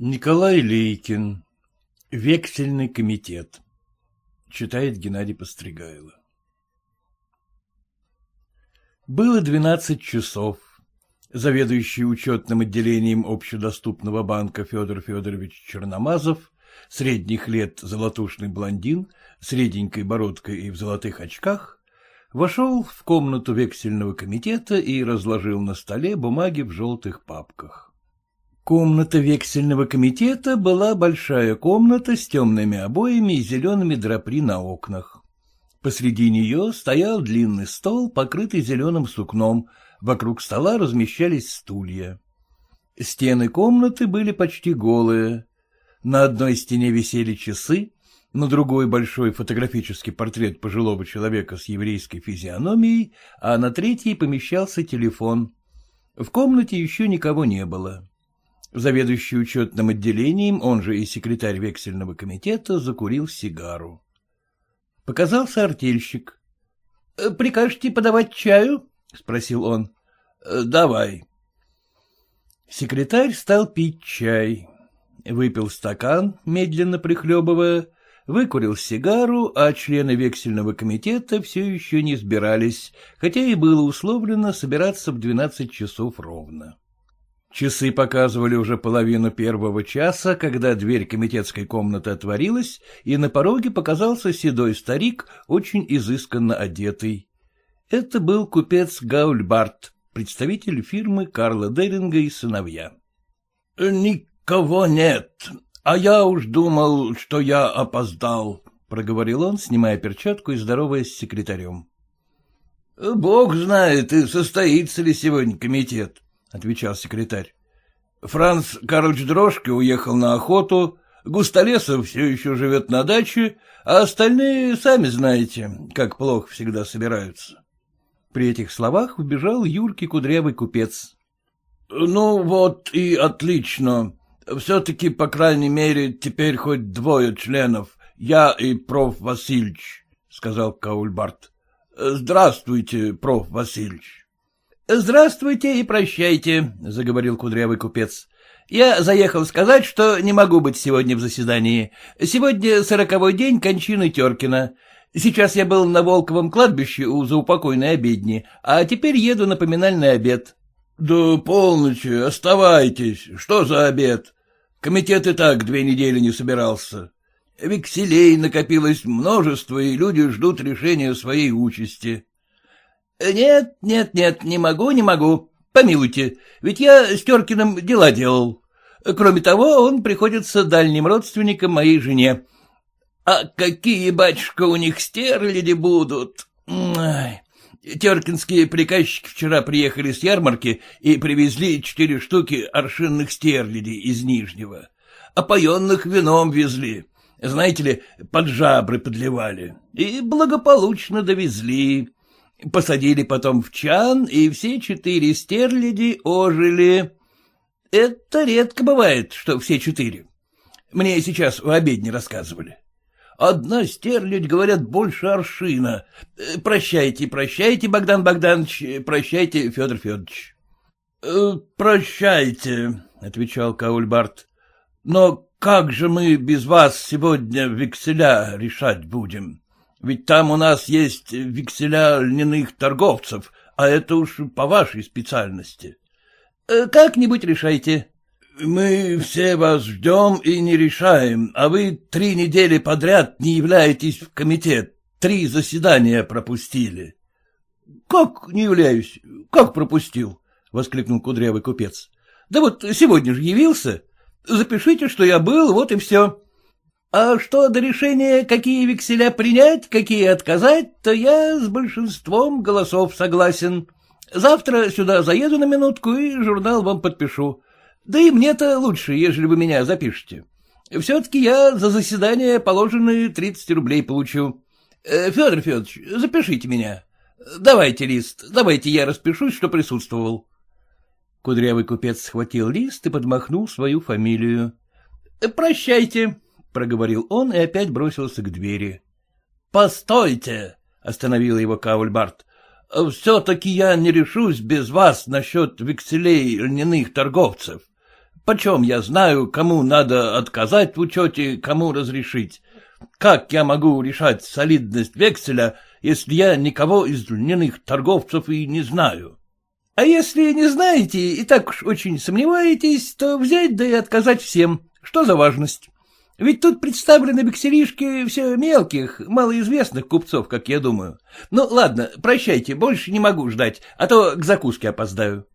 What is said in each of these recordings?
Николай Лейкин. Вексельный комитет. Читает Геннадий Постригайло. Было двенадцать часов. Заведующий учетным отделением общедоступного банка Федор Федорович Черномазов, средних лет золотушный блондин, с реденькой бородкой и в золотых очках, вошел в комнату вексельного комитета и разложил на столе бумаги в желтых папках. Комната вексельного комитета была большая комната с темными обоями и зелеными драпри на окнах. Посреди нее стоял длинный стол, покрытый зеленым сукном, вокруг стола размещались стулья. Стены комнаты были почти голые. На одной стене висели часы, на другой большой фотографический портрет пожилого человека с еврейской физиономией, а на третьей помещался телефон. В комнате еще никого не было. Заведующий учетным отделением, он же и секретарь вексельного комитета, закурил сигару. Показался артельщик. «Э, — Прикажете подавать чаю? — спросил он. «Э, — Давай. Секретарь стал пить чай. Выпил стакан, медленно прихлебывая, выкурил сигару, а члены вексельного комитета все еще не сбирались, хотя и было условлено собираться в двенадцать часов ровно. Часы показывали уже половину первого часа, когда дверь комитетской комнаты отворилась, и на пороге показался седой старик, очень изысканно одетый. Это был купец Гаульбарт, представитель фирмы Карла Деринга и сыновья. — Никого нет, а я уж думал, что я опоздал, — проговорил он, снимая перчатку и здороваясь с секретарем. — Бог знает, и состоится ли сегодня комитет, — отвечал секретарь. Франц Карлович Дрожки уехал на охоту, Густолесов все еще живет на даче, а остальные, сами знаете, как плохо всегда собираются. При этих словах убежал юркий кудрявый купец. — Ну вот и отлично. Все-таки, по крайней мере, теперь хоть двое членов, я и проф. Васильевич, — сказал Каульбарт. — Здравствуйте, проф. Васильевич. — Здравствуйте и прощайте, — заговорил кудрявый купец. — Я заехал сказать, что не могу быть сегодня в заседании. Сегодня сороковой день кончины Теркина. Сейчас я был на Волковом кладбище у заупокойной обедни, а теперь еду на поминальный обед. — Да полночи, оставайтесь. Что за обед? Комитет и так две недели не собирался. Векселей накопилось множество, и люди ждут решения своей участи. — Нет, нет, нет, не могу, не могу. Помилуйте, ведь я с Теркиным дела делал. Кроме того, он приходится дальним родственником моей жене. А какие, батюшка, у них стерляди будут? Ай. Теркинские приказчики вчера приехали с ярмарки и привезли четыре штуки аршинных стерлядей из Нижнего. Опоенных вином везли. Знаете ли, под жабры подливали. И благополучно довезли. Посадили потом в чан, и все четыре стерляди ожили. Это редко бывает, что все четыре. Мне сейчас в обедне рассказывали. Одна стерлядь, говорят, больше аршина. Прощайте, прощайте, Богдан Богданович, прощайте, Федор Федорович. «Э, — Прощайте, — отвечал Каульбарт. — Но как же мы без вас сегодня векселя решать будем? Ведь там у нас есть векселя льняных торговцев, а это уж по вашей специальности. Э, — Как-нибудь решайте. — Мы все вас ждем и не решаем, а вы три недели подряд не являетесь в комитет, три заседания пропустили. — Как не являюсь? Как пропустил? — воскликнул кудрявый купец. — Да вот сегодня же явился. Запишите, что я был, вот и все. А что до решения, какие векселя принять, какие отказать, то я с большинством голосов согласен. Завтра сюда заеду на минутку и журнал вам подпишу. Да и мне-то лучше, ежели вы меня запишете. Все-таки я за заседание положенные 30 рублей получу. Э, Федор Федорович, запишите меня. Давайте лист, давайте я распишусь, что присутствовал. Кудрявый купец схватил лист и подмахнул свою фамилию. — Прощайте, — проговорил он и опять бросился к двери. — Постойте! — остановил его Каульбарт. — Все-таки я не решусь без вас насчет векселей льняных торговцев. почем я знаю, кому надо отказать в учете, кому разрешить? Как я могу решать солидность векселя, если я никого из льняных торговцев и не знаю? А если не знаете и так уж очень сомневаетесь, то взять да и отказать всем. Что за важность? Ведь тут представлены векселишки все мелких, малоизвестных купцов, как я думаю. Ну, ладно, прощайте, больше не могу ждать, а то к закуске опоздаю.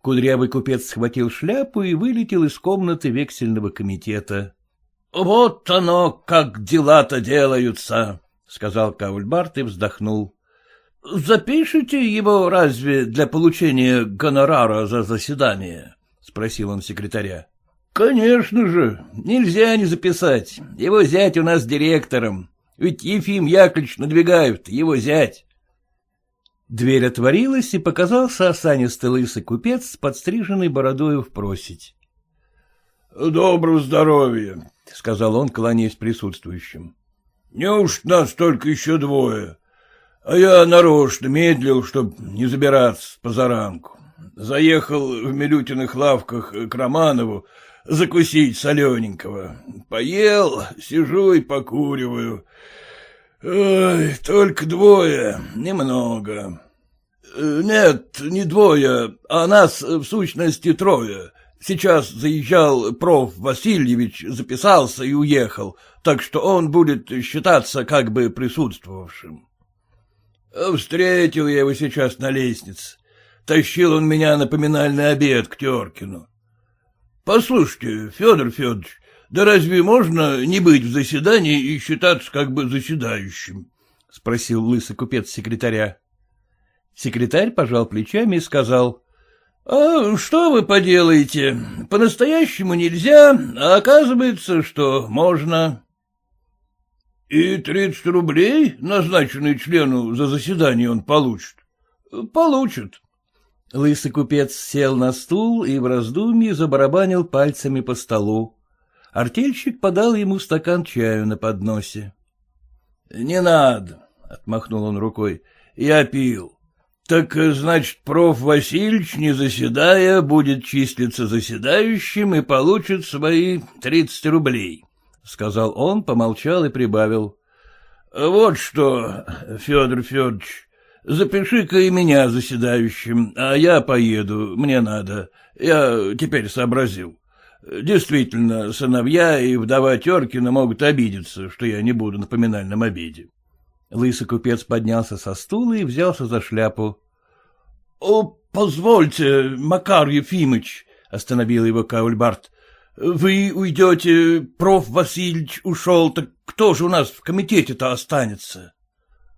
Кудрявый купец схватил шляпу и вылетел из комнаты вексельного комитета. — Вот оно, как дела-то делаются, — сказал Каульбарт и вздохнул. — Запишите его разве для получения гонорара за заседание? — спросил он секретаря. — Конечно же, нельзя не записать. Его зять у нас директором. Ведь Ефим Яковлевич надвигают, его зять. Дверь отворилась, и показался осанистый лысый купец с подстриженной бородою в просить. — Доброго здоровья, — сказал он, кланяясь присутствующим. — Неужто нас только еще двое? А я нарочно медлил, чтоб не забираться по заранку. Заехал в Милютиных лавках к Романову, закусить солененького. Поел, сижу и покуриваю. Ой, только двое, немного. Э, нет, не двое, а нас в сущности трое. Сейчас заезжал проф. Васильевич, записался и уехал, так что он будет считаться как бы присутствовавшим. Встретил я его сейчас на лестнице. Тащил он меня на поминальный обед к Теркину. — Послушайте, Федор Федорович, да разве можно не быть в заседании и считаться как бы заседающим? — спросил лысый купец секретаря. Секретарь пожал плечами и сказал. — А что вы поделаете? По-настоящему нельзя, а оказывается, что можно. — И тридцать рублей, назначенные члену за заседание, он получит? — Получит. Лысый купец сел на стул и в раздумье забарабанил пальцами по столу. Артельщик подал ему стакан чаю на подносе. — Не надо, — отмахнул он рукой, — я пил. — Так, значит, проф. Васильевич, не заседая, будет числиться заседающим и получит свои тридцать рублей, — сказал он, помолчал и прибавил. — Вот что, Федор Федорович, Запиши-ка и меня заседающим, а я поеду, мне надо. Я теперь сообразил. Действительно, сыновья и вдова Теркина могут обидеться, что я не буду на поминальном обеде. Лысый купец поднялся со стула и взялся за шляпу. — О, позвольте, Макар Ефимыч, — остановил его Каульбарт, — вы уйдете, проф. Васильевич ушел, так кто же у нас в комитете-то останется?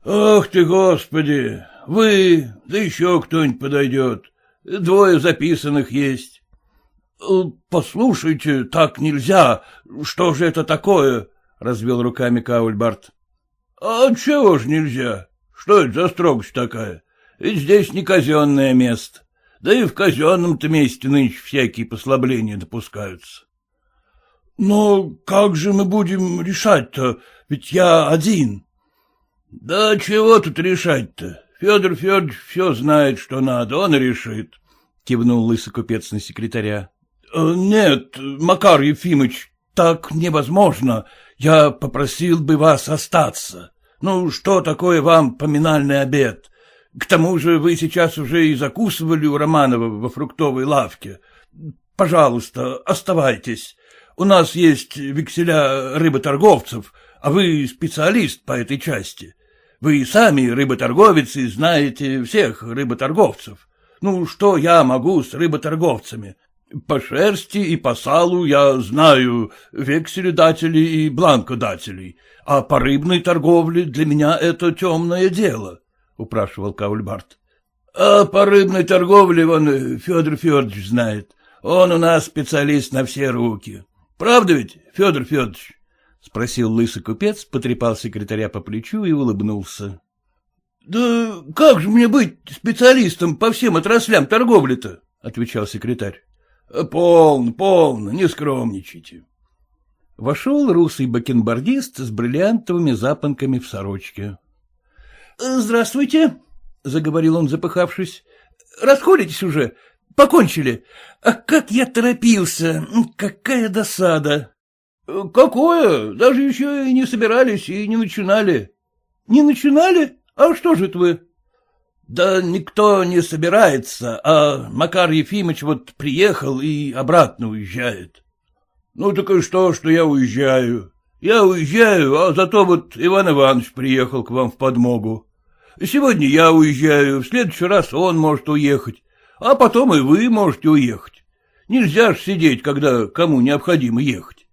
Ах ты, господи! Вы, да еще кто-нибудь подойдет. Двое записанных есть. Э, — Послушайте, так нельзя. Что же это такое? — развел руками Каульбарт. — А чего ж нельзя? Что это за строгость такая? Ведь здесь не казенное место. Да и в казенном-то месте нынче всякие послабления допускаются. — Но как же мы будем решать-то? Ведь я один. — Да чего тут решать-то? Федор Федорович все знает, что надо, он решит, — кивнул лысый купец на секретаря. «Э, — Нет, Макар Ефимыч, так невозможно. Я попросил бы вас остаться. Ну, что такое вам поминальный обед? К тому же вы сейчас уже и закусывали у Романова во фруктовой лавке. Пожалуйста, оставайтесь. У нас есть векселя рыботорговцев, а вы специалист по этой части. Вы сами рыботорговец и знаете всех рыботорговцев. Ну, что я могу с рыботорговцами? По шерсти и по салу я знаю векселедателей и бланкодателей, а по рыбной торговле для меня это темное дело, — упрашивал Каульбарт. — А по рыбной торговле он Федор Федорович знает. Он у нас специалист на все руки. Правда ведь, Федор Федорович? — спросил лысый купец, потрепал секретаря по плечу и улыбнулся. — Да как же мне быть специалистом по всем отраслям торговли-то? — отвечал секретарь. — Полно, полно, не скромничайте. Вошел русый бакенбардист с бриллиантовыми запонками в сорочке. — Здравствуйте, — заговорил он, запыхавшись. — Расходитесь уже. покончили. А как я торопился, какая досада. — Какое? Даже еще и не собирались и не начинали. — Не начинали? А что же это вы? — Да никто не собирается, а Макар Ефимович вот приехал и обратно уезжает. — Ну так и что, что я уезжаю? Я уезжаю, а зато вот Иван Иванович приехал к вам в подмогу. Сегодня я уезжаю, в следующий раз он может уехать, а потом и вы можете уехать. Нельзя ж сидеть, когда кому необходимо ехать.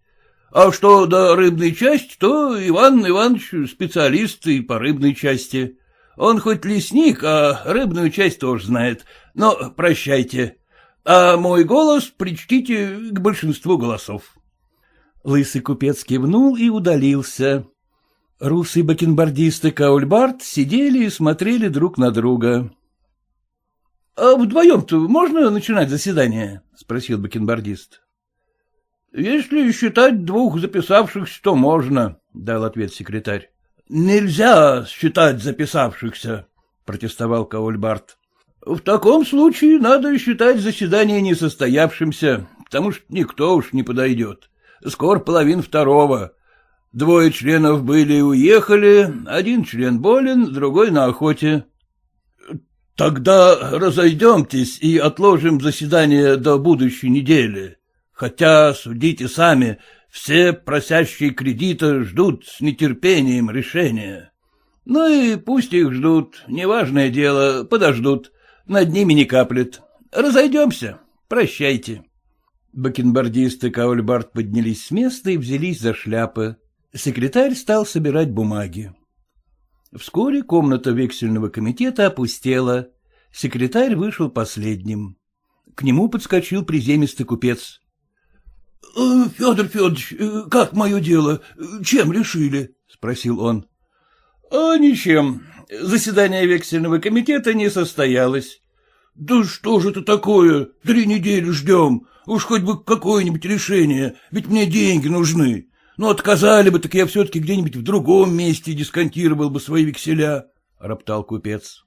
А что до рыбной части, то Иван Иванович специалист и по рыбной части. Он хоть лесник, а рыбную часть тоже знает. Но прощайте. А мой голос причтите к большинству голосов. Лысый купец кивнул и удалился. Русый бакенбардист и Каульбард сидели и смотрели друг на друга. — А вдвоем-то можно начинать заседание? — спросил бакенбардист. — Если считать двух записавшихся, то можно, — дал ответ секретарь. — Нельзя считать записавшихся, — протестовал Каульбард. — В таком случае надо считать заседание несостоявшимся, потому что никто уж не подойдет. Скоро половин второго. Двое членов были и уехали, один член болен, другой на охоте. — Тогда разойдемтесь и отложим заседание до будущей недели. Хотя, судите сами, все просящие кредита ждут с нетерпением решения. Ну и пусть их ждут, неважное дело, подождут, над ними не каплет. Разойдемся, прощайте. Бакенбардист и Каульбард поднялись с места и взялись за шляпы. Секретарь стал собирать бумаги. Вскоре комната вексельного комитета опустела. Секретарь вышел последним. К нему подскочил приземистый купец. «Э, — Федор Федорович, э, как мое дело? Чем решили? — спросил он. — А ничем. Заседание вексельного комитета не состоялось. — Да что же это такое? Три недели ждем. Уж хоть бы какое-нибудь решение, ведь мне деньги нужны. Ну, отказали бы, так я все-таки где-нибудь в другом месте дисконтировал бы свои векселя, — роптал купец.